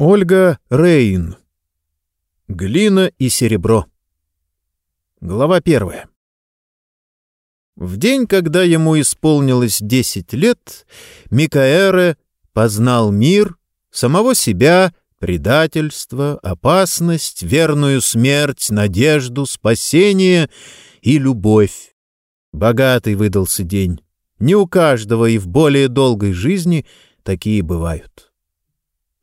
Ольга Рейн. Глина и серебро. Глава первая. В день, когда ему исполнилось десять лет, Микаэре познал мир, самого себя, предательство, опасность, верную смерть, надежду, спасение и любовь. Богатый выдался день. Не у каждого и в более долгой жизни такие бывают.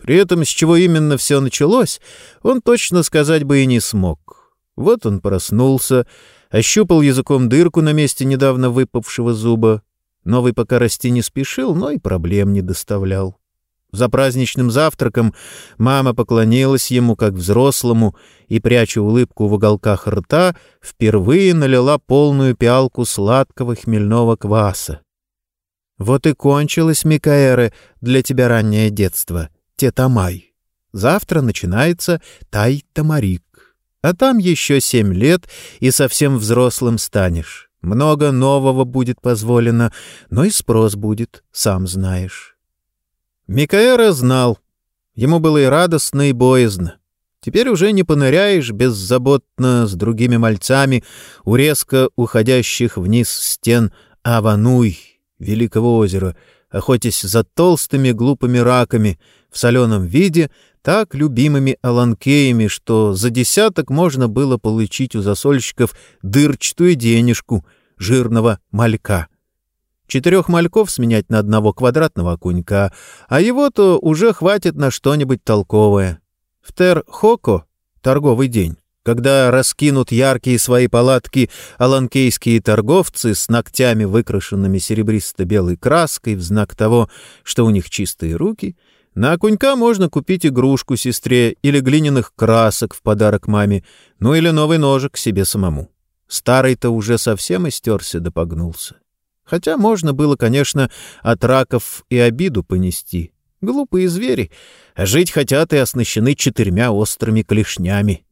При этом, с чего именно все началось, он точно сказать бы и не смог. Вот он проснулся, ощупал языком дырку на месте недавно выпавшего зуба. Новый пока расти не спешил, но и проблем не доставлял. За праздничным завтраком мама поклонилась ему как взрослому и, пряча улыбку в уголках рта, впервые налила полную пиалку сладкого хмельного кваса. «Вот и кончилось, Микаэры, для тебя раннее детство», Тетамай. Завтра начинается Тай-Тамарик. А там еще семь лет, и совсем взрослым станешь. Много нового будет позволено, но и спрос будет, сам знаешь. Микаэра знал. Ему было и радостно, и боязно. Теперь уже не поныряешь беззаботно с другими мальцами у резко уходящих вниз стен Авануй, Великого озера, охотясь за толстыми глупыми раками — в соленом виде, так любимыми аланкеями, что за десяток можно было получить у засольщиков дырчатую денежку жирного малька. Четырех мальков сменять на одного квадратного окунька, а его-то уже хватит на что-нибудь толковое. В Тер-Хоко — торговый день когда раскинут яркие свои палатки аланкейские торговцы с ногтями, выкрашенными серебристо-белой краской в знак того, что у них чистые руки, на окунька можно купить игрушку сестре или глиняных красок в подарок маме, ну или новый ножик себе самому. Старый-то уже совсем истерся да погнулся. Хотя можно было, конечно, от раков и обиду понести. Глупые звери, жить хотят и оснащены четырьмя острыми клешнями.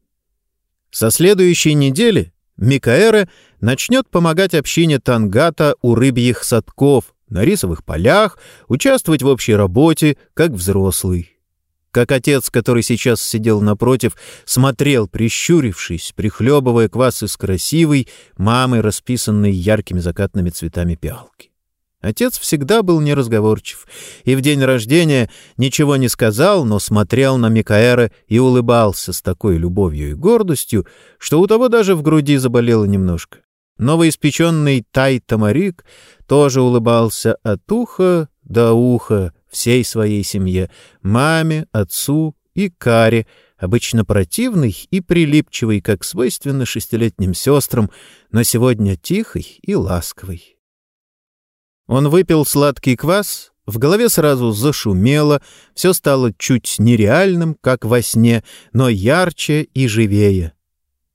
Со следующей недели Микаэра начнет помогать общине Тангата у рыбьих садков, на рисовых полях, участвовать в общей работе, как взрослый. Как отец, который сейчас сидел напротив, смотрел, прищурившись, прихлебывая квас из красивой, мамы, расписанной яркими закатными цветами пиалки. Отец всегда был неразговорчив, и в день рождения ничего не сказал, но смотрел на Микаэра и улыбался с такой любовью и гордостью, что у того даже в груди заболело немножко. Новоиспеченный Тай-Тамарик тоже улыбался от уха до уха всей своей семье, маме, отцу и Каре, обычно противный и прилипчивый, как свойственно шестилетним сестрам, но сегодня тихий и ласковый. Он выпил сладкий квас, в голове сразу зашумело, все стало чуть нереальным, как во сне, но ярче и живее.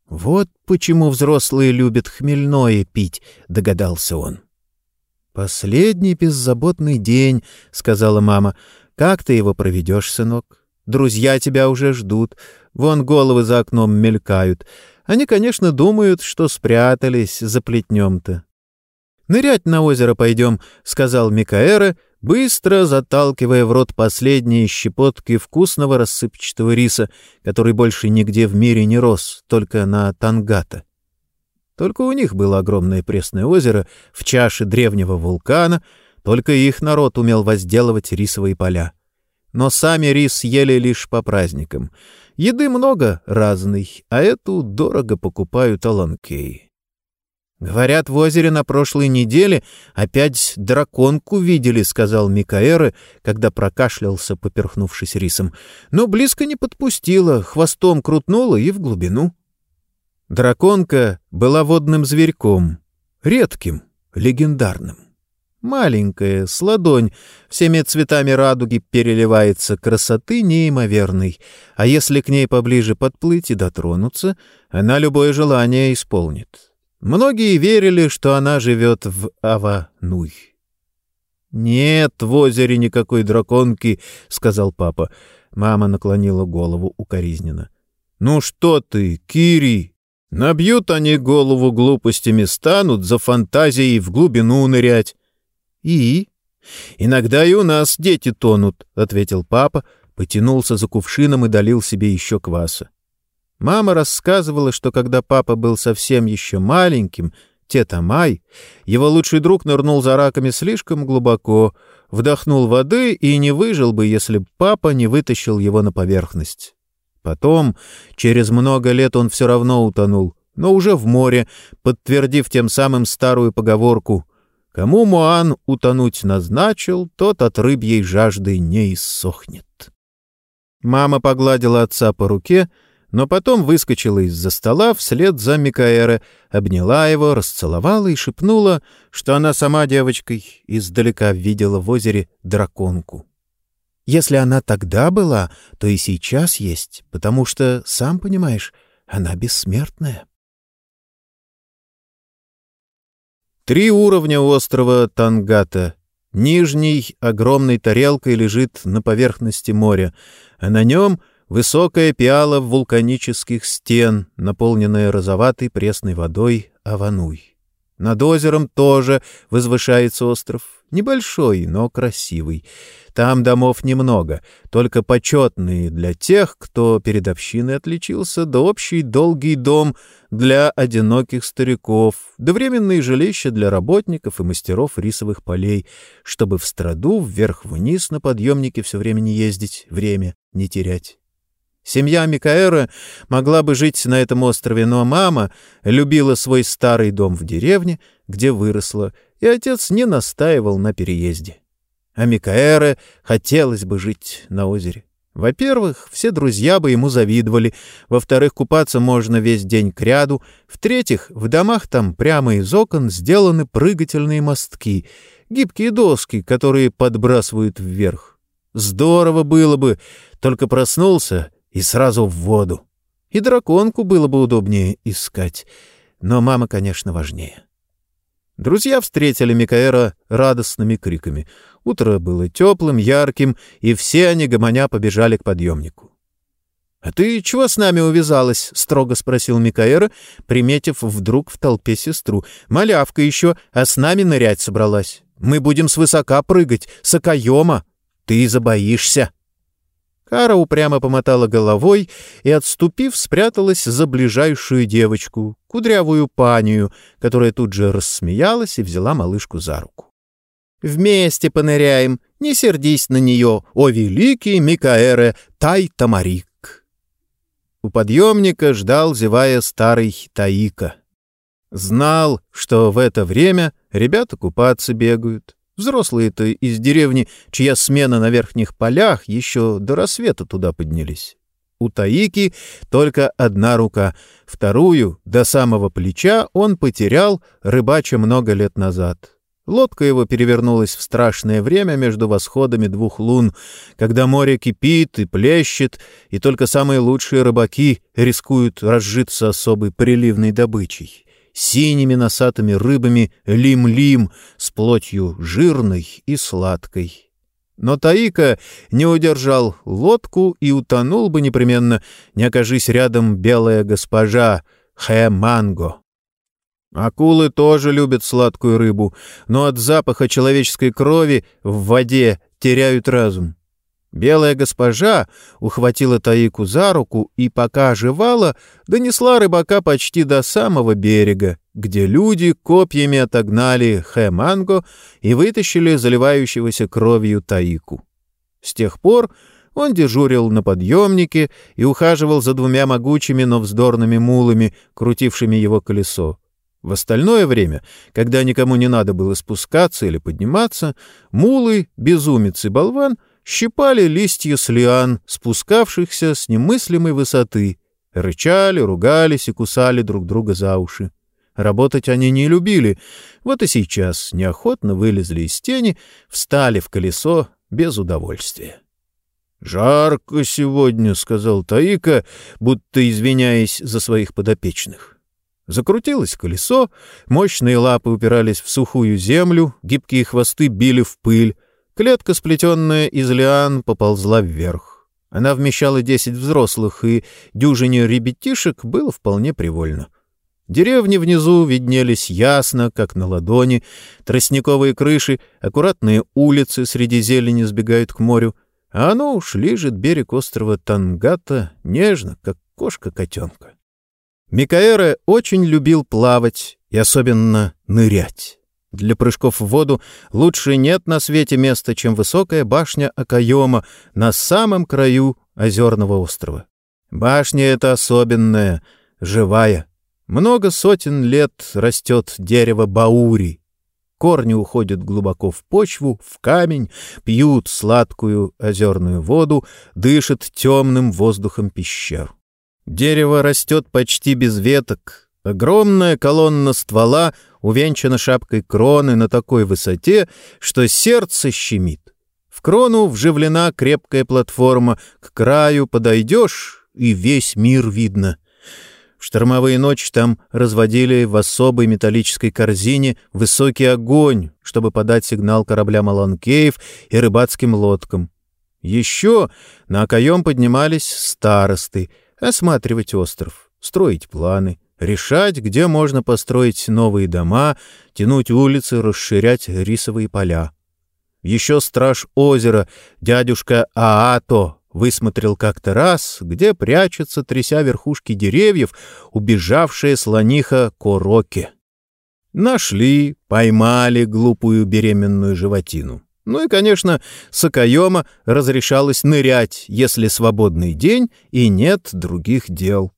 «Вот почему взрослые любят хмельное пить», — догадался он. «Последний беззаботный день», — сказала мама. «Как ты его проведешь, сынок? Друзья тебя уже ждут. Вон головы за окном мелькают. Они, конечно, думают, что спрятались за плетнем-то». «Нырять на озеро пойдем», — сказал Микаэра, — быстро заталкивая в рот последние щепотки вкусного рассыпчатого риса, который больше нигде в мире не рос, только на Тангата. Только у них было огромное пресное озеро в чаше древнего вулкана, только их народ умел возделывать рисовые поля. Но сами рис ели лишь по праздникам. Еды много разной, а эту дорого покупают аланкеи. «Говорят, в озере на прошлой неделе опять драконку видели», — сказал Микаэры, когда прокашлялся, поперхнувшись рисом. «Но близко не подпустила, хвостом крутнула и в глубину». Драконка была водным зверьком, редким, легендарным. Маленькая, с ладонь, всеми цветами радуги переливается красоты неимоверной, а если к ней поближе подплыть и дотронуться, она любое желание исполнит. Многие верили, что она живет в Авануй. «Нет в озере никакой драконки», — сказал папа. Мама наклонила голову укоризненно. «Ну что ты, Кири? Набьют они голову глупостями, станут за фантазией в глубину нырять». «И?» «Иногда и у нас дети тонут», — ответил папа, потянулся за кувшином и долил себе еще кваса. Мама рассказывала, что когда папа был совсем еще маленьким, Тета Май, его лучший друг нырнул за раками слишком глубоко, вдохнул воды и не выжил бы, если б папа не вытащил его на поверхность. Потом, через много лет он все равно утонул, но уже в море, подтвердив тем самым старую поговорку «Кому Муан утонуть назначил, тот от рыбьей жажды не иссохнет». Мама погладила отца по руке, но потом выскочила из-за стола вслед за Микаэре, обняла его, расцеловала и шепнула, что она сама девочкой издалека видела в озере драконку. Если она тогда была, то и сейчас есть, потому что, сам понимаешь, она бессмертная. Три уровня острова Тангата. Нижний огромной тарелкой лежит на поверхности моря, а на нем высокая пиала вулканических стен, наполненная розоватой пресной водой Авануй. Над озером тоже возвышается остров, небольшой, но красивый. Там домов немного, только почетные для тех, кто перед общиной отличился, да общий долгий дом для одиноких стариков, да временные жилища для работников и мастеров рисовых полей, чтобы в страду вверх-вниз на подъемнике все время не ездить, время не терять. Семья Микаэра могла бы жить на этом острове, но мама любила свой старый дом в деревне, где выросла, и отец не настаивал на переезде. А Микаэре хотелось бы жить на озере. Во-первых, все друзья бы ему завидовали. Во-вторых, купаться можно весь день кряду. В-третьих, в домах там прямо из окон сделаны прыгательные мостки, гибкие доски, которые подбрасывают вверх. Здорово было бы, только проснулся и сразу в воду. И драконку было бы удобнее искать. Но мама, конечно, важнее. Друзья встретили Микаэра радостными криками. Утро было теплым, ярким, и все они, гомоня, побежали к подъемнику. — А ты чего с нами увязалась? — строго спросил Микаэра, приметив вдруг в толпе сестру. — Малявка еще, а с нами нырять собралась. Мы будем свысока прыгать, с окоема. Ты забоишься. — Кара упрямо помотала головой и, отступив, спряталась за ближайшую девочку, кудрявую панию, которая тут же рассмеялась и взяла малышку за руку. «Вместе поныряем, не сердись на нее, о великий Микаэре Тай-Тамарик!» У подъемника ждал, зевая, старый Таика. Знал, что в это время ребята купаться бегают. Взрослые-то из деревни, чья смена на верхних полях, еще до рассвета туда поднялись. У Таики только одна рука, вторую, до самого плеча, он потерял, рыбача много лет назад. Лодка его перевернулась в страшное время между восходами двух лун, когда море кипит и плещет, и только самые лучшие рыбаки рискуют разжиться особой приливной добычей синими носатыми рыбами лим-лим с плотью жирной и сладкой. Но Таика не удержал лодку и утонул бы непременно, не окажись рядом белая госпожа Хэ-Манго. Акулы тоже любят сладкую рыбу, но от запаха человеческой крови в воде теряют разум. Белая госпожа ухватила Таику за руку и, пока оживала, донесла рыбака почти до самого берега, где люди копьями отогнали Хэ-Манго и вытащили заливающегося кровью Таику. С тех пор он дежурил на подъемнике и ухаживал за двумя могучими, но вздорными мулами, крутившими его колесо. В остальное время, когда никому не надо было спускаться или подниматься, мулы, безумец и болван — щипали листья с лиан, спускавшихся с немыслимой высоты, рычали, ругались и кусали друг друга за уши. Работать они не любили, вот и сейчас неохотно вылезли из тени, встали в колесо без удовольствия. «Жарко сегодня», — сказал Таика, будто извиняясь за своих подопечных. Закрутилось колесо, мощные лапы упирались в сухую землю, гибкие хвосты били в пыль, Клетка, сплетенная из лиан, поползла вверх. Она вмещала десять взрослых, и дюжине ребятишек было вполне привольно. Деревни внизу виднелись ясно, как на ладони, тростниковые крыши, аккуратные улицы среди зелени сбегают к морю. а оно уж лежит берег острова Тангата нежно, как кошка котенка. Микаэра очень любил плавать и особенно нырять. Для прыжков в воду лучше нет на свете места, чем высокая башня Акаёма на самом краю озерного острова. Башня эта особенная, живая. Много сотен лет растет дерево баури. Корни уходят глубоко в почву, в камень, пьют сладкую озерную воду, дышат темным воздухом пещер. Дерево растет почти без веток. Огромная колонна ствола увенчана шапкой кроны на такой высоте, что сердце щемит. В крону вживлена крепкая платформа, к краю подойдешь, и весь мир видно. В штормовые ночи там разводили в особой металлической корзине высокий огонь, чтобы подать сигнал кораблям Аланкеев и рыбацким лодкам. Еще на окоем поднимались старосты — осматривать остров, строить планы, решать, где можно построить новые дома, тянуть улицы, расширять рисовые поля. Еще страж озера, дядюшка Аато, высмотрел как-то раз, где прячется, тряся верхушки деревьев, убежавшая слониха Короки. Нашли, поймали глупую беременную животину. Ну и, конечно, с окоема разрешалось нырять, если свободный день и нет других дел.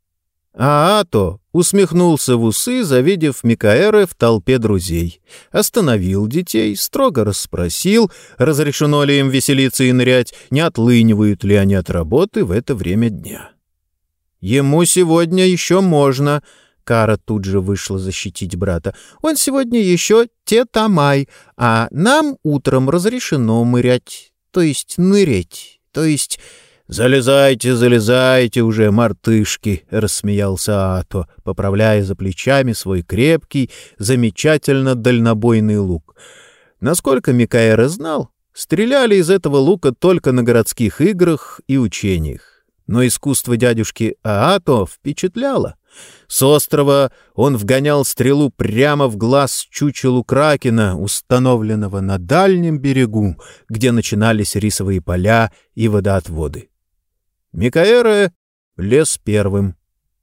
А Ато усмехнулся в усы, завидев Микаэра в толпе друзей. Остановил детей, строго расспросил, разрешено ли им веселиться и нырять, не отлынивают ли они от работы в это время дня. «Ему сегодня еще можно», Кара тут же вышла защитить брата. «Он сегодня еще тетамай, а нам утром разрешено мырять, то есть нырять, то есть...» «Залезайте, залезайте уже, мартышки!» — рассмеялся Ато, поправляя за плечами свой крепкий, замечательно дальнобойный лук. Насколько Микаэра знал, стреляли из этого лука только на городских играх и учениях. Но искусство дядюшки Аато впечатляло. С острова он вгонял стрелу прямо в глаз чучелу кракена, установленного на дальнем берегу, где начинались рисовые поля и водоотводы. Микаэра лез первым.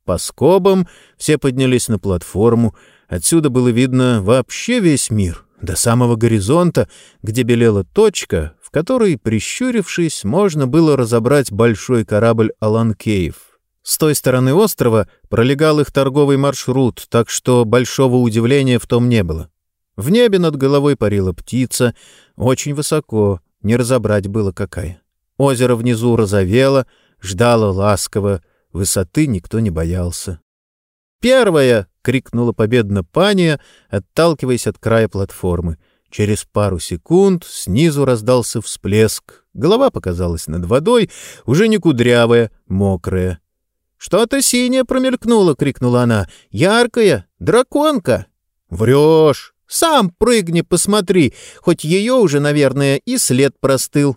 По скобам все поднялись на платформу. Отсюда было видно вообще весь мир, до самого горизонта, где белела точка, в которой, прищурившись, можно было разобрать большой корабль Аланкеев. С той стороны острова пролегал их торговый маршрут, так что большого удивления в том не было. В небе над головой парила птица, очень высоко, не разобрать было какая. Озеро внизу розовело, ждало ласково, высоты никто не боялся. «Первая!» — крикнула победно пания, отталкиваясь от края платформы. Через пару секунд снизу раздался всплеск. Голова показалась над водой, уже не кудрявая, мокрая. «Что-то синее промелькнуло!» — крикнула она. «Яркая! Драконка!» «Врешь! Сам прыгни, посмотри! Хоть ее уже, наверное, и след простыл!»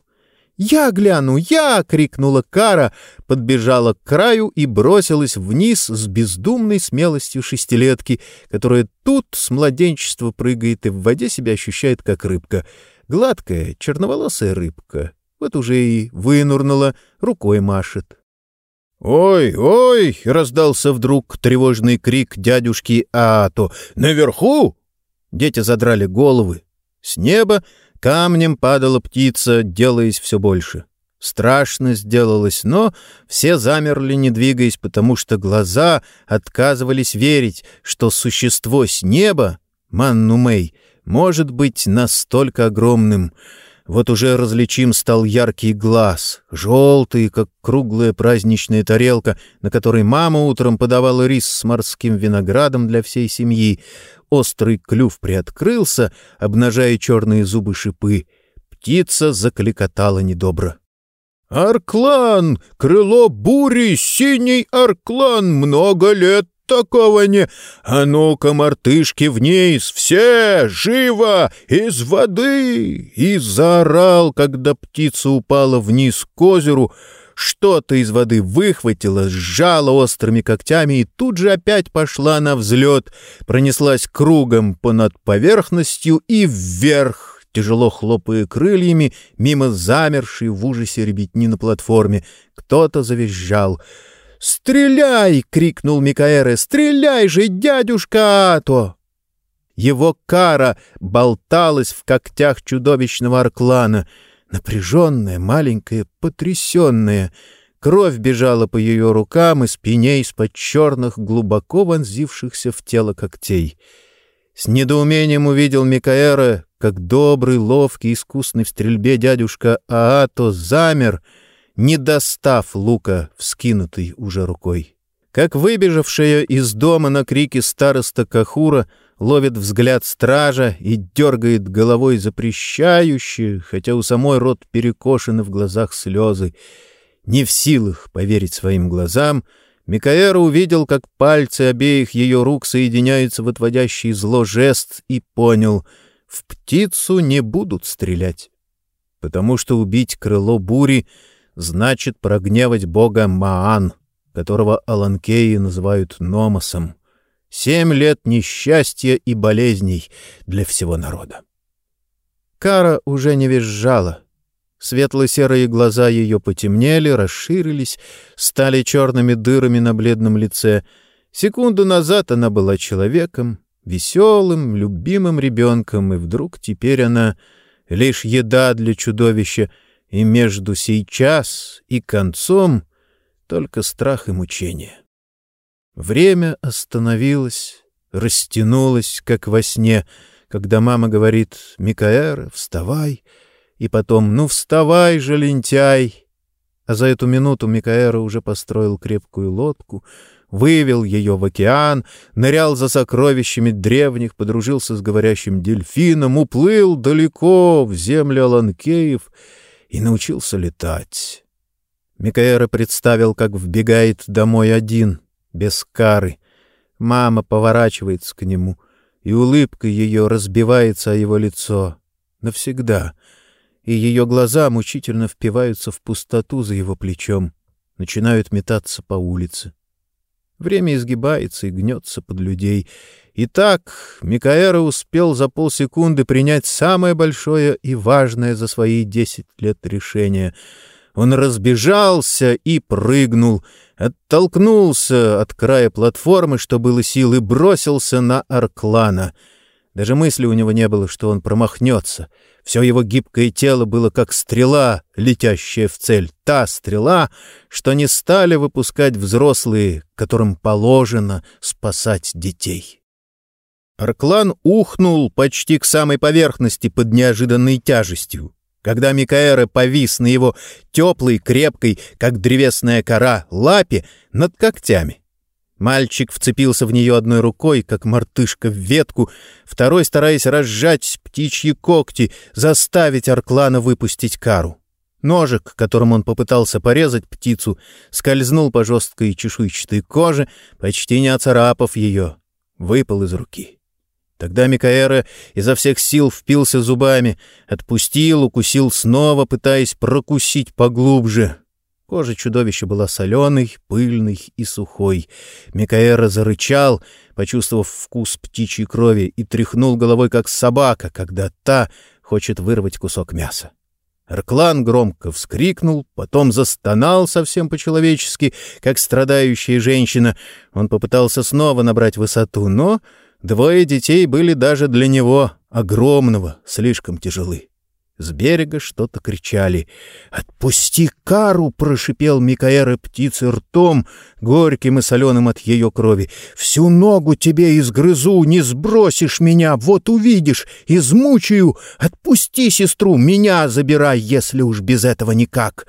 «Я гляну! Я!» — крикнула Кара, подбежала к краю и бросилась вниз с бездумной смелостью шестилетки, которая тут с младенчества прыгает и в воде себя ощущает как рыбка. Гладкая, черноволосая рыбка. Вот уже и вынурнула, рукой машет. «Ой, ой!» — раздался вдруг тревожный крик дядюшки Аато. «Наверху!» Дети задрали головы. С неба камнем падала птица, делаясь все больше. Страшно сделалось, но все замерли, не двигаясь, потому что глаза отказывались верить, что существо с неба, Манну Мэй, может быть настолько огромным — вот уже различим стал яркий глаз, желтый, как круглая праздничная тарелка, на которой мама утром подавала рис с морским виноградом для всей семьи. Острый клюв приоткрылся, обнажая черные зубы-шипы. Птица закликотала недобро. «Арклан! Крыло бури! Синий арклан! Много лет такого не... А ну-ка, мартышки, вниз! Все! Живо! Из воды!» И заорал, когда птица упала вниз к озеру, что-то из воды выхватило, сжало острыми когтями и тут же опять пошла на взлет, пронеслась кругом понад поверхностью и вверх, тяжело хлопая крыльями, мимо замершей в ужасе ребятни на платформе. Кто-то завизжал. «Стреляй!» — крикнул Микаэре. «Стреляй же, дядюшка Ато!» Его кара болталась в когтях чудовищного Арклана, напряженная, маленькая, потрясенная. Кровь бежала по ее рукам и спине из-под черных, глубоко вонзившихся в тело когтей. С недоумением увидел Микаэра, как добрый, ловкий, искусный в стрельбе дядюшка Аато замер, не достав лука, вскинутый уже рукой. Как выбежавшая из дома на крики староста Кахура ловит взгляд стража и дергает головой запрещающие, хотя у самой рот перекошены в глазах слезы. Не в силах поверить своим глазам — Микаэра увидел, как пальцы обеих ее рук соединяются в отводящий зло жест и понял — в птицу не будут стрелять, потому что убить крыло бури значит прогневать бога Маан, которого Аланкеи называют Номосом. Семь лет несчастья и болезней для всего народа. Кара уже не визжала — Светло-серые глаза ее потемнели, расширились, стали черными дырами на бледном лице. Секунду назад она была человеком, веселым, любимым ребенком, и вдруг теперь она лишь еда для чудовища, и между сейчас и концом только страх и мучение. Время остановилось, растянулось, как во сне, когда мама говорит «Микаэра, вставай!» И потом «Ну, вставай же, лентяй!» А за эту минуту Микаэра уже построил крепкую лодку, вывел ее в океан, нырял за сокровищами древних, подружился с говорящим дельфином, уплыл далеко в землю Аланкеев и научился летать. Микаэра представил, как вбегает домой один, без кары. Мама поворачивается к нему, и улыбка ее разбивается о его лицо. Навсегда — и ее глаза мучительно впиваются в пустоту за его плечом, начинают метаться по улице. Время изгибается и гнется под людей. И так Микаэра успел за полсекунды принять самое большое и важное за свои десять лет решение. Он разбежался и прыгнул, оттолкнулся от края платформы, что было сил, и бросился на Арклана. Даже мысли у него не было, что он промахнется — все его гибкое тело было как стрела, летящая в цель. Та стрела, что не стали выпускать взрослые, которым положено спасать детей. Арклан ухнул почти к самой поверхности под неожиданной тяжестью. Когда Микаэра повис на его теплой, крепкой, как древесная кора, лапе над когтями. Мальчик вцепился в нее одной рукой, как мартышка в ветку, второй стараясь разжать птичьи когти, заставить Арклана выпустить кару. Ножик, которым он попытался порезать птицу, скользнул по жесткой чешуйчатой коже, почти не оцарапав ее, выпал из руки. Тогда Микаэра изо всех сил впился зубами, отпустил, укусил снова, пытаясь прокусить поглубже. Кожа чудовища была соленой, пыльной и сухой. Микаэра зарычал, почувствовав вкус птичьей крови, и тряхнул головой, как собака, когда та хочет вырвать кусок мяса. Арклан громко вскрикнул, потом застонал совсем по-человечески, как страдающая женщина. Он попытался снова набрать высоту, но двое детей были даже для него огромного, слишком тяжелы. С берега что-то кричали. «Отпусти кару!» — прошипел Микаэра птицы ртом, горьким и соленым от ее крови. «Всю ногу тебе изгрызу, не сбросишь меня, вот увидишь, измучаю! Отпусти сестру, меня забирай, если уж без этого никак!»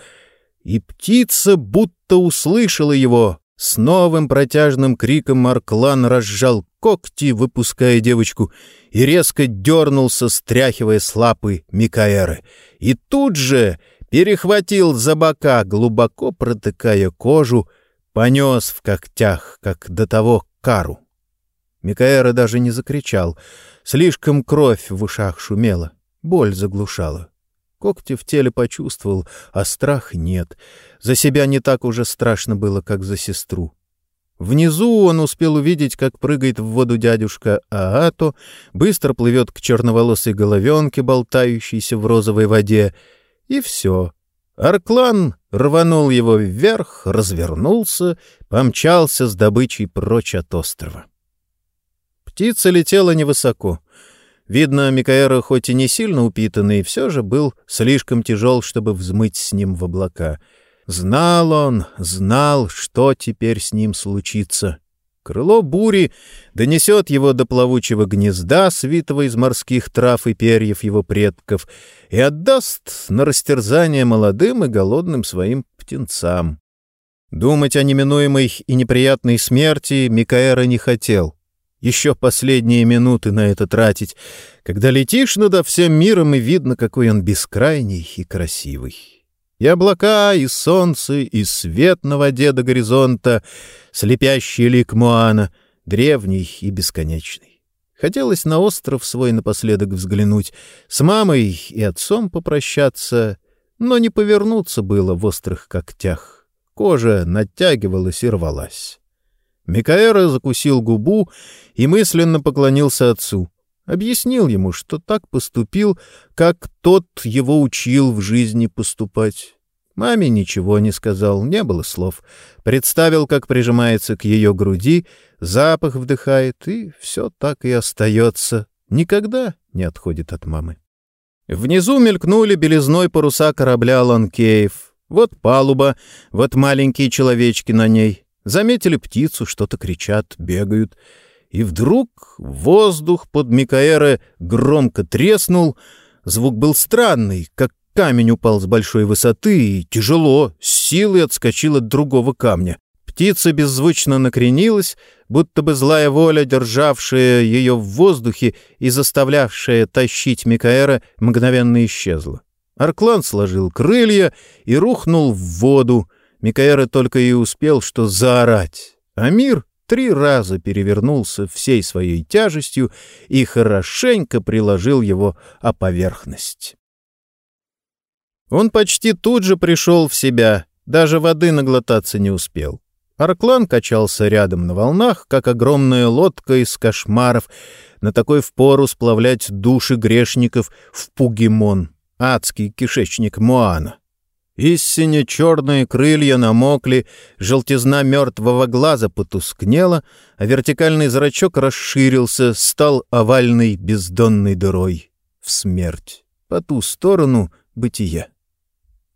И птица будто услышала его. С новым протяжным криком Марклан разжал когти, выпуская девочку, и резко дернулся, стряхивая с лапы Микаэры. И тут же перехватил за бока, глубоко протыкая кожу, понес в когтях, как до того кару. Микаэра даже не закричал. Слишком кровь в ушах шумела, боль заглушала. Когти в теле почувствовал, а страх нет. За себя не так уже страшно было, как за сестру. Внизу он успел увидеть, как прыгает в воду дядюшка Аато, быстро плывет к черноволосой головенке, болтающейся в розовой воде, и все. Арклан рванул его вверх, развернулся, помчался с добычей прочь от острова. Птица летела невысоко. Видно, Микаэра хоть и не сильно упитанный, все же был слишком тяжел, чтобы взмыть с ним в облака — Знал он, знал, что теперь с ним случится. Крыло бури донесет его до плавучего гнезда, свитого из морских трав и перьев его предков, и отдаст на растерзание молодым и голодным своим птенцам. Думать о неминуемой и неприятной смерти Микаэра не хотел. Еще последние минуты на это тратить, когда летишь над всем миром и видно, какой он бескрайний и красивый. И облака, и солнце, и свет на воде до горизонта, слепящий лик Моана, древний и бесконечный. Хотелось на остров свой напоследок взглянуть, с мамой и отцом попрощаться, но не повернуться было в острых когтях. Кожа натягивалась и рвалась. Микаэра закусил губу и мысленно поклонился отцу. Объяснил ему, что так поступил, как тот его учил в жизни поступать. Маме ничего не сказал, не было слов. Представил, как прижимается к ее груди, запах вдыхает, и все так и остается. Никогда не отходит от мамы. Внизу мелькнули белизной паруса корабля «Ланкеев». Вот палуба, вот маленькие человечки на ней. Заметили птицу, что-то кричат, бегают — и вдруг воздух под Микаэра громко треснул. Звук был странный, как камень упал с большой высоты и тяжело, с силой отскочил от другого камня. Птица беззвучно накренилась, будто бы злая воля, державшая ее в воздухе и заставлявшая тащить Микаэра, мгновенно исчезла. Арклан сложил крылья и рухнул в воду. Микаэра только и успел что заорать. А мир три раза перевернулся всей своей тяжестью и хорошенько приложил его о поверхность. Он почти тут же пришел в себя, даже воды наглотаться не успел. Арклан качался рядом на волнах, как огромная лодка из кошмаров, на такой впору сплавлять души грешников в Пугимон, адский кишечник Моана. Истине черные крылья намокли, желтизна мертвого глаза потускнела, а вертикальный зрачок расширился, стал овальной бездонной дырой. В смерть. По ту сторону бытия.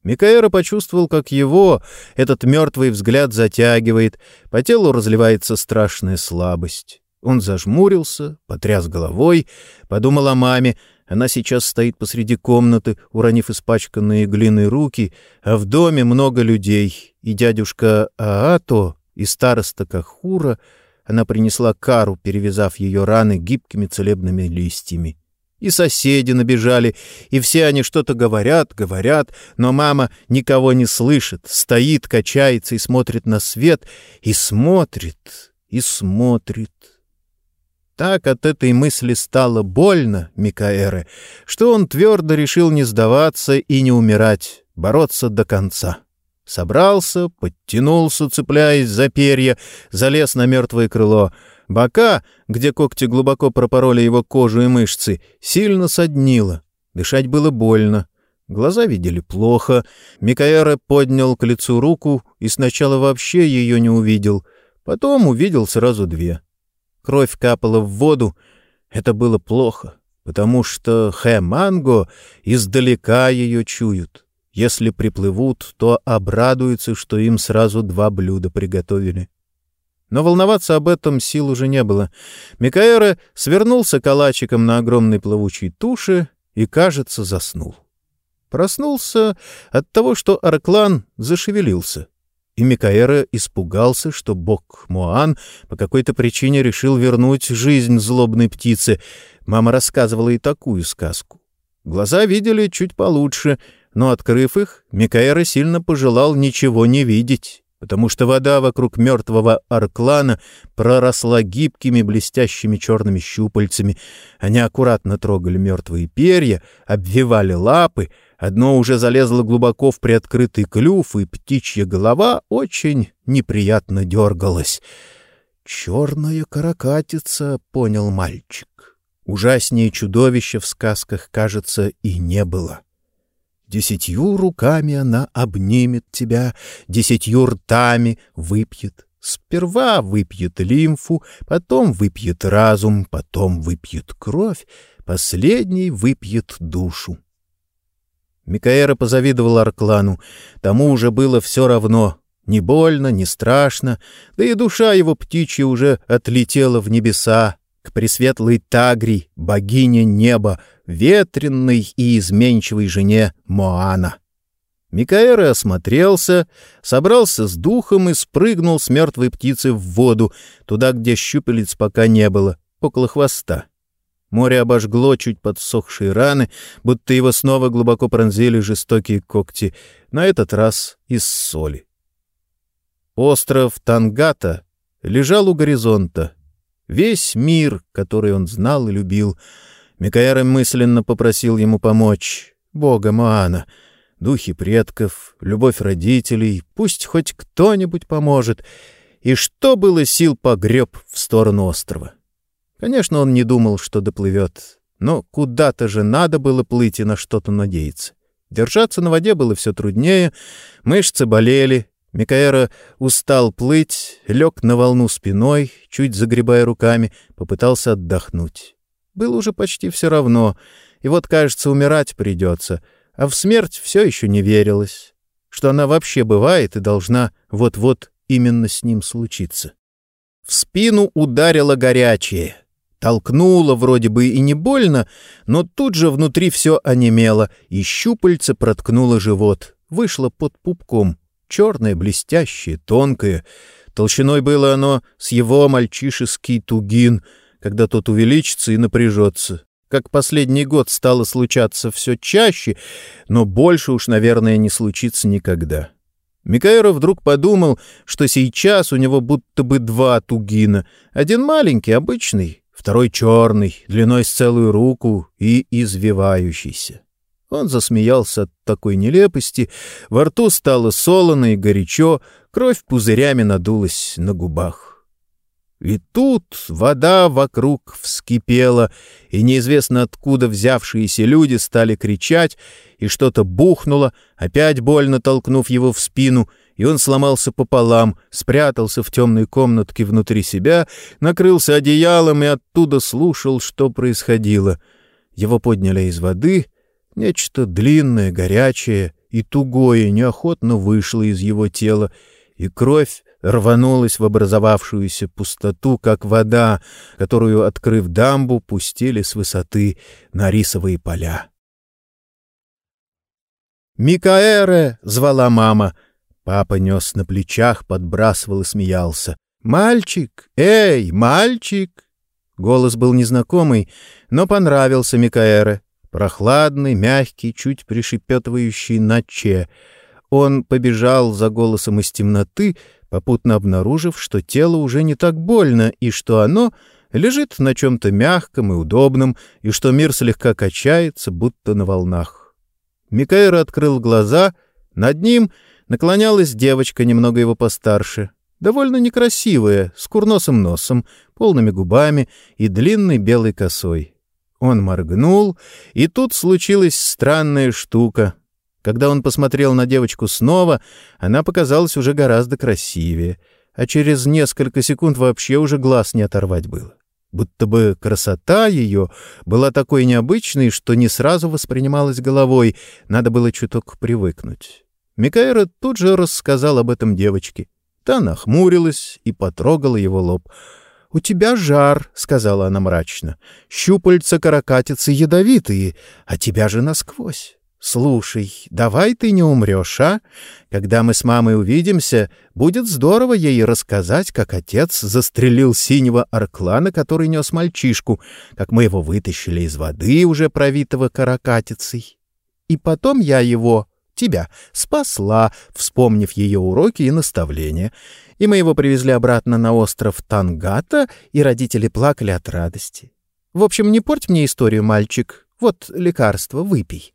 Микаэра почувствовал, как его этот мертвый взгляд затягивает, по телу разливается страшная слабость. Он зажмурился, потряс головой, подумал о маме, она сейчас стоит посреди комнаты, уронив испачканные глиной руки, а в доме много людей, и дядюшка Аато, и староста Кахура, она принесла кару, перевязав ее раны гибкими целебными листьями. И соседи набежали, и все они что-то говорят, говорят, но мама никого не слышит, стоит, качается и смотрит на свет, и смотрит, и смотрит. Так от этой мысли стало больно Микаэре, что он твердо решил не сдаваться и не умирать, бороться до конца. Собрался, подтянулся, цепляясь за перья, залез на мертвое крыло. Бока, где когти глубоко пропороли его кожу и мышцы, сильно соднило. Дышать было больно. Глаза видели плохо. Микаэра поднял к лицу руку и сначала вообще ее не увидел. Потом увидел сразу две — Кровь капала в воду. Это было плохо, потому что Хэ-Манго издалека ее чуют. Если приплывут, то обрадуются, что им сразу два блюда приготовили. Но волноваться об этом сил уже не было. Микаэра свернулся калачиком на огромной плавучей туше и, кажется, заснул. Проснулся от того, что Арклан зашевелился и Микаэра испугался, что бог Моан по какой-то причине решил вернуть жизнь злобной птице. Мама рассказывала и такую сказку. Глаза видели чуть получше, но, открыв их, Микаэра сильно пожелал ничего не видеть, потому что вода вокруг мертвого Арклана проросла гибкими блестящими черными щупальцами. Они аккуратно трогали мертвые перья, обвивали лапы, Одно уже залезло глубоко в приоткрытый клюв, и птичья голова очень неприятно дергалась. «Черная каракатица», — понял мальчик. Ужаснее чудовища в сказках, кажется, и не было. Десятью руками она обнимет тебя, десятью ртами выпьет. Сперва выпьет лимфу, потом выпьет разум, потом выпьет кровь, последний выпьет душу. Микаэра позавидовал Арклану. Тому уже было все равно. Не больно, не страшно, да и душа его птичья уже отлетела в небеса, к пресветлой Тагри, богине неба, ветренной и изменчивой жене Моана. Микаэра осмотрелся, собрался с духом и спрыгнул с мертвой птицы в воду, туда, где щупалец пока не было, около хвоста. Море обожгло чуть подсохшие раны, будто его снова глубоко пронзили жестокие когти, на этот раз из соли. Остров Тангата лежал у горизонта. Весь мир, который он знал и любил. Микаэра мысленно попросил ему помочь. Бога Моана, духи предков, любовь родителей, пусть хоть кто-нибудь поможет. И что было сил погреб в сторону острова. Конечно, он не думал, что доплывет, но куда-то же надо было плыть и на что-то надеяться. Держаться на воде было все труднее, мышцы болели. Микаэра устал плыть, лег на волну спиной, чуть загребая руками, попытался отдохнуть. Было уже почти все равно, и вот, кажется, умирать придется, а в смерть все еще не верилось, что она вообще бывает и должна вот-вот именно с ним случиться. В спину ударило горячее — Толкнуло вроде бы и не больно, но тут же внутри все онемело, и щупальце проткнуло живот, вышло под пупком, черное, блестящее, тонкое. Толщиной было оно с его мальчишеский тугин, когда тот увеличится и напряжется. Как последний год стало случаться все чаще, но больше уж, наверное, не случится никогда. Микаэро вдруг подумал, что сейчас у него будто бы два тугина. Один маленький, обычный, второй черный, длиной с целую руку и извивающийся. Он засмеялся от такой нелепости, во рту стало солоно и горячо, кровь пузырями надулась на губах. И тут вода вокруг вскипела, и неизвестно откуда взявшиеся люди стали кричать, и что-то бухнуло, опять больно толкнув его в спину — и он сломался пополам, спрятался в темной комнатке внутри себя, накрылся одеялом и оттуда слушал, что происходило. Его подняли из воды, нечто длинное, горячее и тугое неохотно вышло из его тела, и кровь рванулась в образовавшуюся пустоту, как вода, которую, открыв дамбу, пустили с высоты на рисовые поля. «Микаэре!» — звала мама — Папа нес на плечах, подбрасывал и смеялся. «Мальчик! Эй, мальчик!» Голос был незнакомый, но понравился Микаэре. Прохладный, мягкий, чуть пришепетывающий на че. Он побежал за голосом из темноты, попутно обнаружив, что тело уже не так больно и что оно лежит на чем-то мягком и удобном, и что мир слегка качается, будто на волнах. Микаэра открыл глаза, над ним — наклонялась девочка немного его постарше, довольно некрасивая, с курносым носом, полными губами и длинной белой косой. Он моргнул, и тут случилась странная штука. Когда он посмотрел на девочку снова, она показалась уже гораздо красивее, а через несколько секунд вообще уже глаз не оторвать было. Будто бы красота ее была такой необычной, что не сразу воспринималась головой, надо было чуток привыкнуть. Микаэра тут же рассказал об этом девочке. Та нахмурилась и потрогала его лоб. «У тебя жар», — сказала она мрачно. «Щупальца каракатицы ядовитые, а тебя же насквозь. Слушай, давай ты не умрешь, а? Когда мы с мамой увидимся, будет здорово ей рассказать, как отец застрелил синего арклана, который нес мальчишку, как мы его вытащили из воды, уже провитого каракатицей. И потом я его тебя, спасла, вспомнив ее уроки и наставления. И мы его привезли обратно на остров Тангата, и родители плакали от радости. В общем, не порть мне историю, мальчик. Вот лекарство, выпей».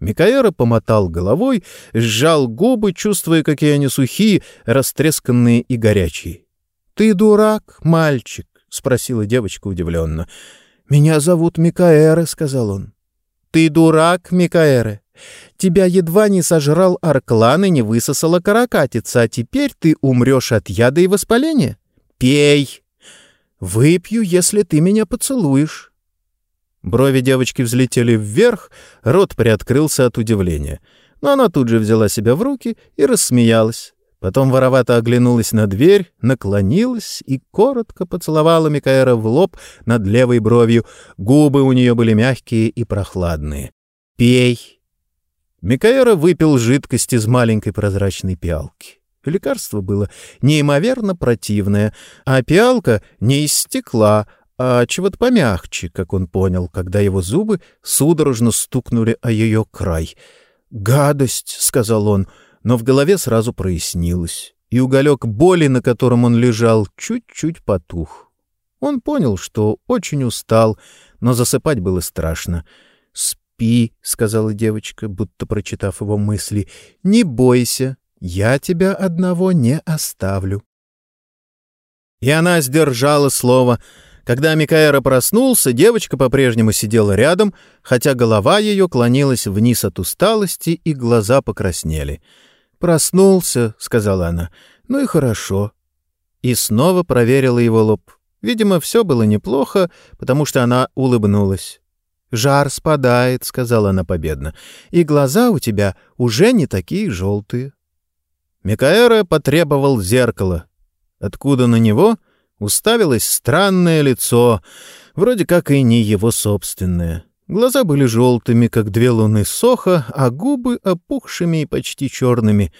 Микаэра помотал головой, сжал губы, чувствуя, какие они сухие, растресканные и горячие. — Ты дурак, мальчик? — спросила девочка удивленно. — Меня зовут Микаэра, — сказал он. — Ты дурак, Микаэра. Тебя едва не сожрал Арклан и не высосала каракатица, а теперь ты умрешь от яда и воспаления. Пей! Выпью, если ты меня поцелуешь. Брови девочки взлетели вверх, рот приоткрылся от удивления. Но она тут же взяла себя в руки и рассмеялась. Потом воровато оглянулась на дверь, наклонилась и коротко поцеловала Микаэра в лоб над левой бровью. Губы у нее были мягкие и прохладные. «Пей!» Микаэра выпил жидкость из маленькой прозрачной пиалки. Лекарство было неимоверно противное, а пиалка не из стекла, а чего-то помягче, как он понял, когда его зубы судорожно стукнули о ее край. «Гадость!» — сказал он, но в голове сразу прояснилось, и уголек боли, на котором он лежал, чуть-чуть потух. Он понял, что очень устал, но засыпать было страшно. «Спи», — сказала девочка, будто прочитав его мысли, — «не бойся, я тебя одного не оставлю». И она сдержала слово — когда Микаэра проснулся, девочка по-прежнему сидела рядом, хотя голова ее клонилась вниз от усталости и глаза покраснели. «Проснулся», — сказала она, — «ну и хорошо». И снова проверила его лоб. Видимо, все было неплохо, потому что она улыбнулась. «Жар спадает», — сказала она победно, — «и глаза у тебя уже не такие желтые». Микаэра потребовал зеркала. Откуда на него — уставилось странное лицо, вроде как и не его собственное. Глаза были желтыми, как две луны соха, а губы опухшими и почти черными.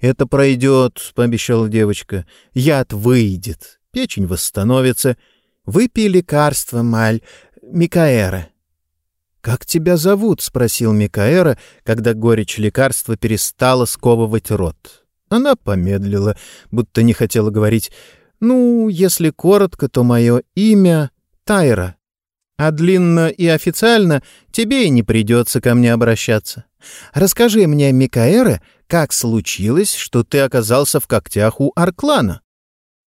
«Это пройдет», — пообещала девочка. «Яд выйдет, печень восстановится. Выпей лекарство, Маль, Микаэра». «Как тебя зовут?» — спросил Микаэра, когда горечь лекарства перестала сковывать рот. Она помедлила, будто не хотела говорить ну, если коротко, то мое имя — Тайра. А длинно и официально тебе и не придется ко мне обращаться. Расскажи мне, Микаэра, как случилось, что ты оказался в когтях у Арклана?»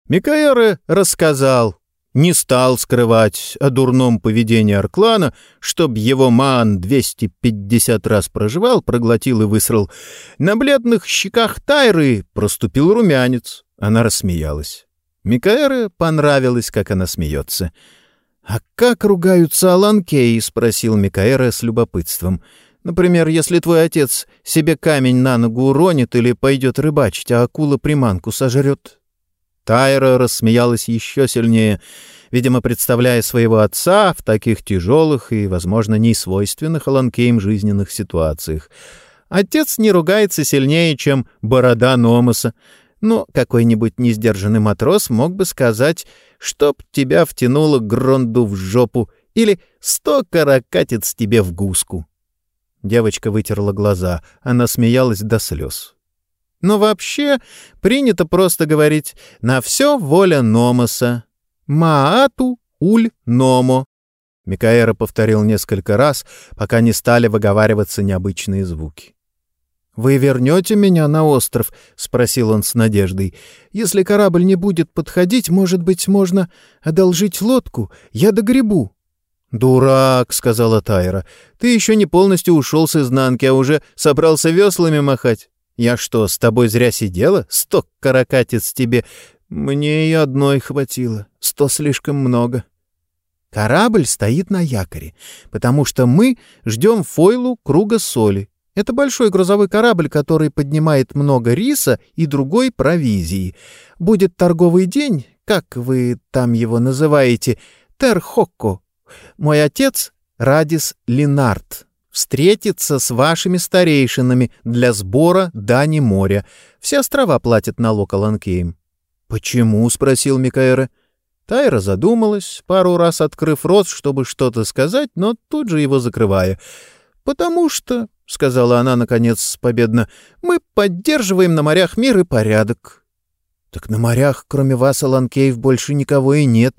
Микаэра рассказал, не стал скрывать о дурном поведении Арклана, чтоб его ман 250 раз проживал, проглотил и высрал. На бледных щеках Тайры проступил румянец. Она рассмеялась. Микаэре понравилось, как она смеется. «А как ругаются Аланкеи?» — спросил Микаэра с любопытством. «Например, если твой отец себе камень на ногу уронит или пойдет рыбачить, а акула приманку сожрет». Тайра рассмеялась еще сильнее, видимо, представляя своего отца в таких тяжелых и, возможно, не свойственных Аланкеям жизненных ситуациях. Отец не ругается сильнее, чем борода Номоса, но какой-нибудь несдержанный матрос мог бы сказать, чтоб тебя втянуло гронду в жопу или сто каракатиц тебе в гуску. Девочка вытерла глаза, она смеялась до слез. Но вообще принято просто говорить «на все воля Номоса». «Маату уль Номо». Микаэра повторил несколько раз, пока не стали выговариваться необычные звуки. «Вы вернете меня на остров?» — спросил он с надеждой. «Если корабль не будет подходить, может быть, можно одолжить лодку? Я догребу». «Дурак», — сказала Тайра. «Ты еще не полностью ушел с изнанки, а уже собрался веслами махать. Я что, с тобой зря сидела? Сто каракатиц тебе. Мне и одной хватило. Сто слишком много». «Корабль стоит на якоре, потому что мы ждем фойлу круга соли. Это большой грузовой корабль, который поднимает много риса и другой провизии. Будет торговый день, как вы там его называете, Терхокко. Мой отец, Радис Линард, встретится с вашими старейшинами для сбора дани моря. Все острова платят налог Аланкеем. «Почему?» — спросил Микаэра. Тайра задумалась, пару раз открыв рот, чтобы что-то сказать, но тут же его закрывая. «Потому что — сказала она, наконец, победно, — мы поддерживаем на морях мир и порядок. — Так на морях, кроме вас, Аланкеев, больше никого и нет.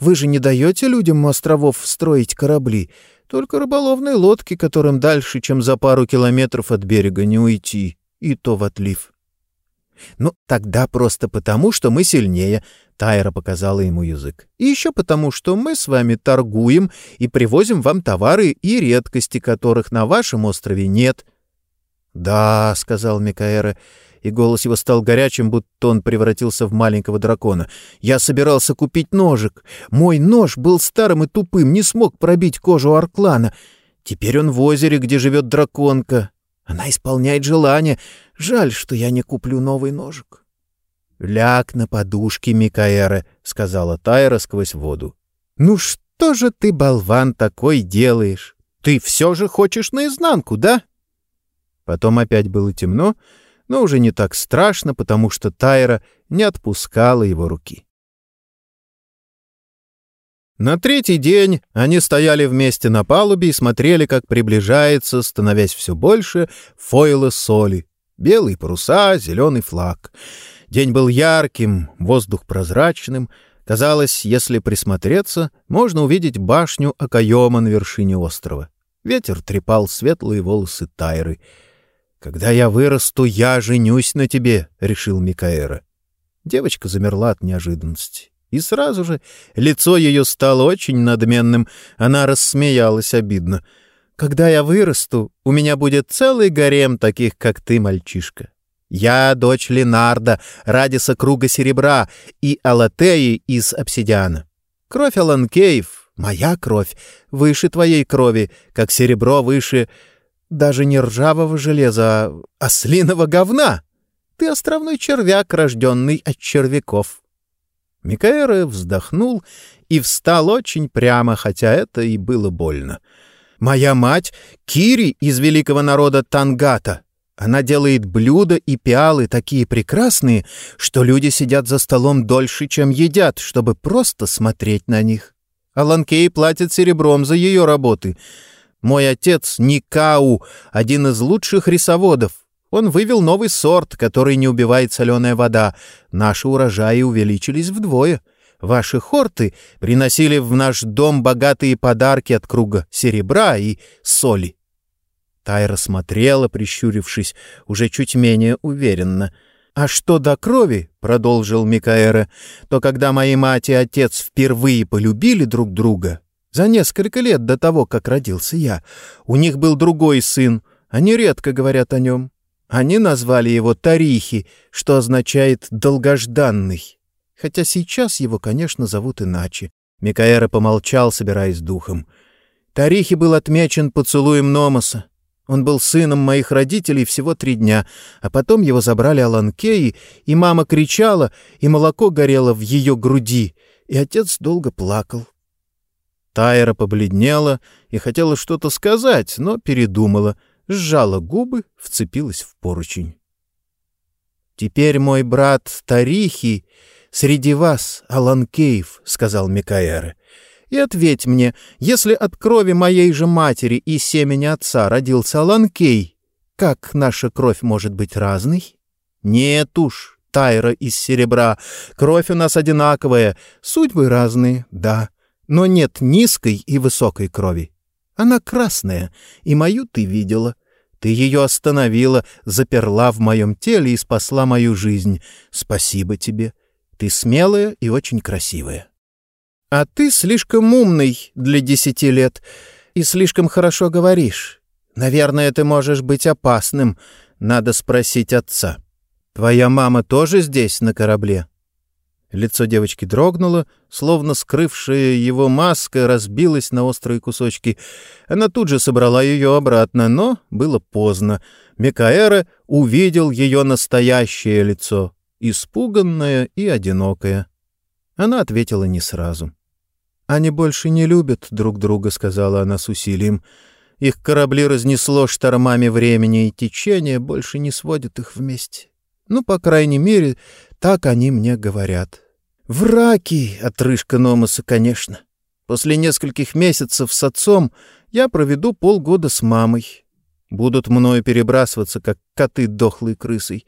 Вы же не даете людям островов строить корабли. Только рыболовные лодки, которым дальше, чем за пару километров от берега не уйти, и то в отлив. «Ну, тогда просто потому, что мы сильнее», — Тайра показала ему язык. «И еще потому, что мы с вами торгуем и привозим вам товары и редкости, которых на вашем острове нет». «Да», — сказал Микаэра, и голос его стал горячим, будто он превратился в маленького дракона. «Я собирался купить ножик. Мой нож был старым и тупым, не смог пробить кожу Арклана. Теперь он в озере, где живет драконка. Она исполняет желание. Жаль, что я не куплю новый ножик». «Ляг на подушке, Микаэра», — сказала Тайра сквозь воду. «Ну что же ты, болван, такой делаешь? Ты все же хочешь наизнанку, да?» Потом опять было темно, — но уже не так страшно, потому что Тайра не отпускала его руки. На третий день они стояли вместе на палубе и смотрели, как приближается, становясь все больше, фойла соли. Белые паруса, зеленый флаг. День был ярким, воздух прозрачным. Казалось, если присмотреться, можно увидеть башню Акаема на вершине острова. Ветер трепал светлые волосы Тайры — «Когда я вырасту, я женюсь на тебе», — решил Микаэра. Девочка замерла от неожиданности. И сразу же лицо ее стало очень надменным. Она рассмеялась обидно. «Когда я вырасту, у меня будет целый гарем таких, как ты, мальчишка. Я дочь Ленарда, Радиса Круга Серебра и Алатеи из Обсидиана. Кровь Аланкеев, моя кровь, выше твоей крови, как серебро выше даже не ржавого железа, а ослиного говна. Ты островной червяк, рожденный от червяков». Микаэра вздохнул и встал очень прямо, хотя это и было больно. «Моя мать — Кири из великого народа Тангата. Она делает блюда и пиалы такие прекрасные, что люди сидят за столом дольше, чем едят, чтобы просто смотреть на них. Аланкей платит серебром за ее работы — мой отец Никау, один из лучших рисоводов. Он вывел новый сорт, который не убивает соленая вода. Наши урожаи увеличились вдвое. Ваши хорты приносили в наш дом богатые подарки от круга серебра и соли. Тайра смотрела, прищурившись, уже чуть менее уверенно. «А что до крови?» — продолжил Микаэра. «То когда мои мать и отец впервые полюбили друг друга, за несколько лет до того, как родился я. У них был другой сын. Они редко говорят о нем. Они назвали его Тарихи, что означает «долгожданный». Хотя сейчас его, конечно, зовут иначе. Микаэра помолчал, собираясь духом. Тарихи был отмечен поцелуем Номоса. Он был сыном моих родителей всего три дня, а потом его забрали Аланкеи, и мама кричала, и молоко горело в ее груди, и отец долго плакал. Тайра побледнела и хотела что-то сказать, но передумала, сжала губы, вцепилась в поручень. «Теперь мой брат Тарихи среди вас, Аланкеев», — сказал Микаэре. «И ответь мне, если от крови моей же матери и семени отца родился Аланкей, как наша кровь может быть разной?» «Нет уж, Тайра из серебра, кровь у нас одинаковая, судьбы разные, да». Но нет низкой и высокой крови. Она красная, и мою ты видела. Ты ее остановила, заперла в моем теле и спасла мою жизнь. Спасибо тебе. Ты смелая и очень красивая. А ты слишком умный для десяти лет и слишком хорошо говоришь. Наверное, ты можешь быть опасным. Надо спросить отца. Твоя мама тоже здесь, на корабле?» Лицо девочки дрогнуло, словно скрывшая его маска разбилась на острые кусочки. Она тут же собрала ее обратно, но было поздно. Микаэра увидел ее настоящее лицо, испуганное и одинокое. Она ответила не сразу. «Они больше не любят друг друга», — сказала она с усилием. «Их корабли разнесло штормами времени, и течение больше не сводит их вместе. Ну, по крайней мере, так они мне говорят». Враки, отрыжка Номоса, конечно. После нескольких месяцев с отцом я проведу полгода с мамой. Будут мною перебрасываться, как коты дохлой крысой.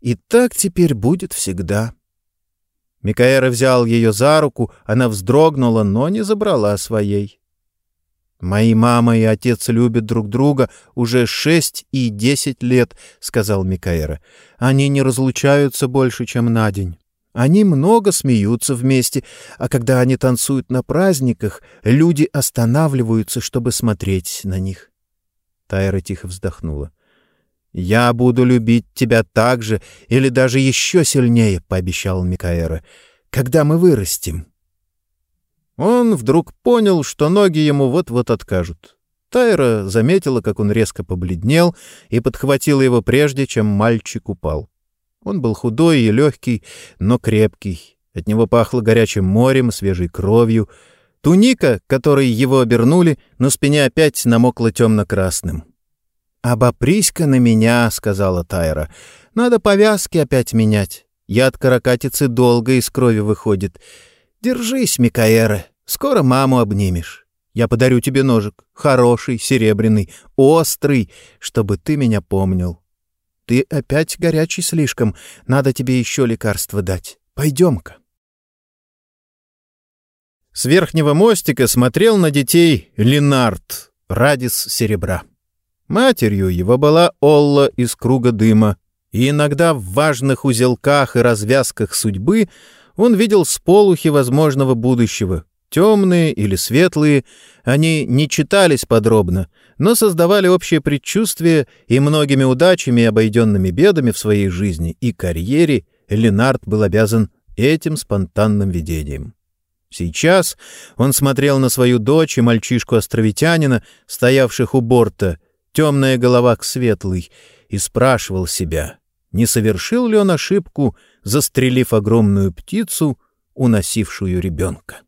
И так теперь будет всегда. Микаэра взял ее за руку, она вздрогнула, но не забрала своей. «Мои мама и отец любят друг друга уже шесть и десять лет», — сказал Микаэра. «Они не разлучаются больше, чем на день. Они много смеются вместе, а когда они танцуют на праздниках, люди останавливаются, чтобы смотреть на них». Тайра тихо вздохнула. «Я буду любить тебя так же или даже еще сильнее», — пообещал Микаэра, — «когда мы вырастем». Он вдруг понял, что ноги ему вот-вот откажут. Тайра заметила, как он резко побледнел, и подхватила его прежде, чем мальчик упал. Он был худой и легкий, но крепкий. От него пахло горячим морем, свежей кровью. Туника, которой его обернули, на спине опять намокла темно-красным. «Обопрись-ка на меня», — сказала Тайра. «Надо повязки опять менять. Яд каракатицы долго из крови выходит. Держись, Микаэра, скоро маму обнимешь. Я подарю тебе ножик, хороший, серебряный, острый, чтобы ты меня помнил. Ты опять горячий слишком, надо тебе еще лекарство дать. Пойдем-ка». С верхнего мостика смотрел на детей Ленард, Радис Серебра. Матерью его была Олла из круга дыма, и иногда в важных узелках и развязках судьбы он видел сполухи возможного будущего. Темные или светлые, они не читались подробно, но создавали общее предчувствие, и многими удачами и обойденными бедами в своей жизни и карьере Ленард был обязан этим спонтанным видением. Сейчас он смотрел на свою дочь и мальчишку-островитянина, стоявших у борта, темная голова к светлой, и спрашивал себя, не совершил ли он ошибку, застрелив огромную птицу, уносившую ребенка.